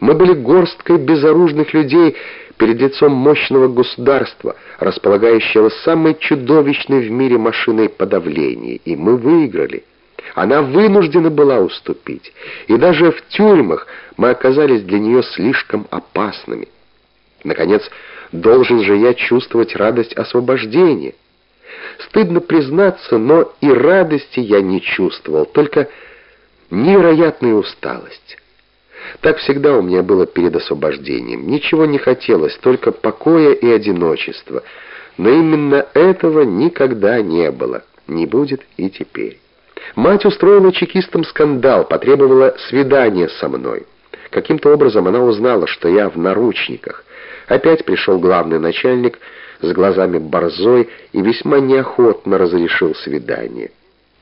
Мы были горсткой безоружных людей перед лицом мощного государства, располагающего самой чудовищной в мире машиной подавления, и мы выиграли. Она вынуждена была уступить, и даже в тюрьмах мы оказались для нее слишком опасными. Наконец, должен же я чувствовать радость освобождения. Стыдно признаться, но и радости я не чувствовал, только невероятную усталость. Так всегда у меня было перед освобождением. Ничего не хотелось, только покоя и одиночества. Но именно этого никогда не было, не будет и теперь. Мать устроила чекистам скандал, потребовала свидания со мной. Каким-то образом она узнала, что я в наручниках. Опять пришел главный начальник с глазами борзой и весьма неохотно разрешил свидание.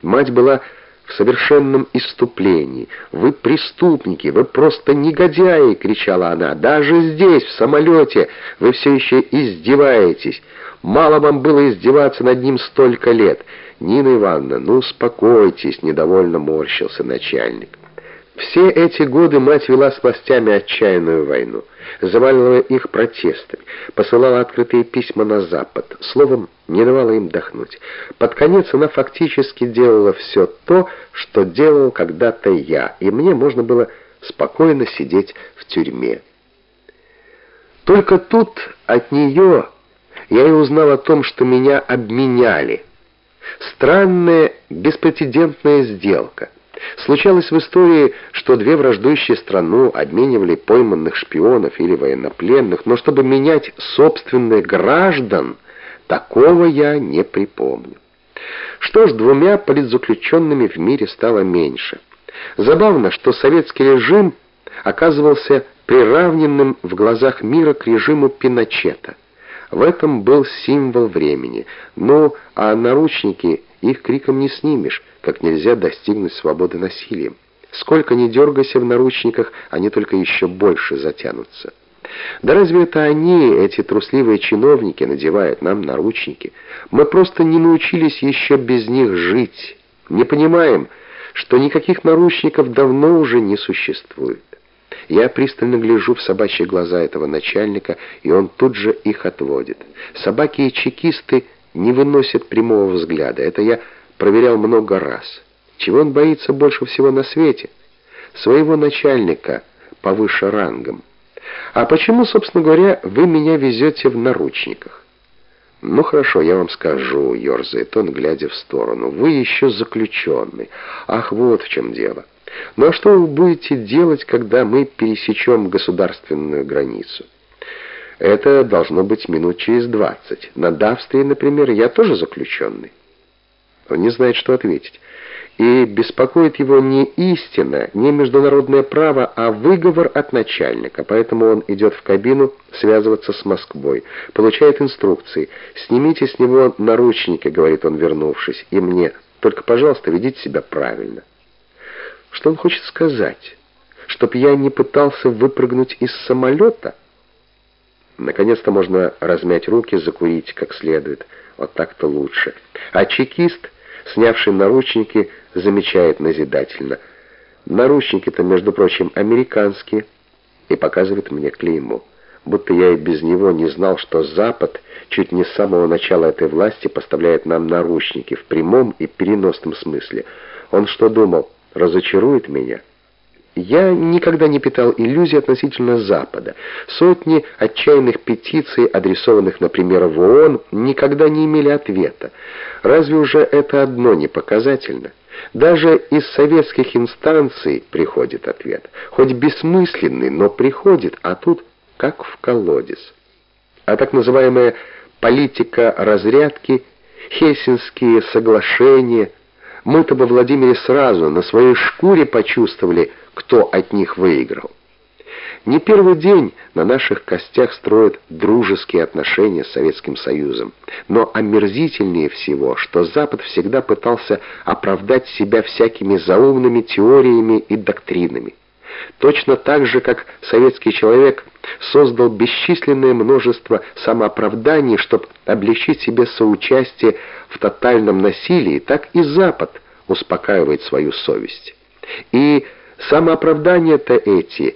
Мать была в совершенном иступлении. «Вы преступники, вы просто негодяи!» — кричала она. «Даже здесь, в самолете, вы все еще издеваетесь. Мало вам было издеваться над ним столько лет. Нина Ивановна, ну успокойтесь!» — недовольно морщился начальник. Все эти годы мать вела с властями отчаянную войну, заваливая их протестами, посылала открытые письма на Запад, словом, не давала им дохнуть. Под конец она фактически делала все то, что делал когда-то я, и мне можно было спокойно сидеть в тюрьме. Только тут от нее я и узнал о том, что меня обменяли. Странная, беспрецедентная сделка — Случалось в истории, что две враждующие страны обменивали пойманных шпионов или военнопленных, но чтобы менять собственных граждан, такого я не припомню. Что ж, двумя политзаключенными в мире стало меньше. Забавно, что советский режим оказывался приравненным в глазах мира к режиму Пиночета. В этом был символ времени. Ну, а наручники их криком не снимешь, как нельзя достигнуть свободы насилием. Сколько ни дергайся в наручниках, они только еще больше затянутся. Да разве это они, эти трусливые чиновники, надевают нам наручники? Мы просто не научились еще без них жить. Не понимаем, что никаких наручников давно уже не существует. Я пристально гляжу в собачьи глаза этого начальника, и он тут же их отводит. Собаки и чекисты не выносят прямого взгляда. Это я проверял много раз. Чего он боится больше всего на свете? Своего начальника повыше рангом. А почему, собственно говоря, вы меня везете в наручниках? Ну хорошо, я вам скажу, ерзает он, глядя в сторону. Вы еще заключенный. Ах, вот в чем дело. А что вы будете делать, когда мы пересечем государственную границу? Это должно быть минут через двадцать. На Давстрии, например, я тоже заключенный. Он не знает, что ответить. И беспокоит его не истина, не международное право, а выговор от начальника. Поэтому он идет в кабину связываться с Москвой. Получает инструкции. «Снимите с него наручники», — говорит он, вернувшись, — «и мне. Только, пожалуйста, ведите себя правильно». Что он хочет сказать? Чтоб я не пытался выпрыгнуть из самолета? Наконец-то можно размять руки, закурить как следует. Вот так-то лучше. А чекист снявший наручники, замечает назидательно. Наручники-то, между прочим, американские. И показывает мне клеймо. Будто я и без него не знал, что Запад чуть не с самого начала этой власти поставляет нам наручники в прямом и переносном смысле. Он что думал, разочарует меня?» Я никогда не питал иллюзий относительно Запада. Сотни отчаянных петиций, адресованных, например, в ООН, никогда не имели ответа. Разве уже это одно не показательно? Даже из советских инстанций приходит ответ. Хоть бессмысленный, но приходит, а тут как в колодец. А так называемая политика разрядки, Хельсинские соглашения, мы-то во Владимире сразу на своей шкуре почувствовали, кто от них выиграл. Не первый день на наших костях строят дружеские отношения с Советским Союзом. Но омерзительнее всего, что Запад всегда пытался оправдать себя всякими заумными теориями и доктринами. Точно так же, как советский человек создал бесчисленное множество самооправданий, чтобы облегчить себе соучастие в тотальном насилии, так и Запад успокаивает свою совесть. И Самооправдания-то эти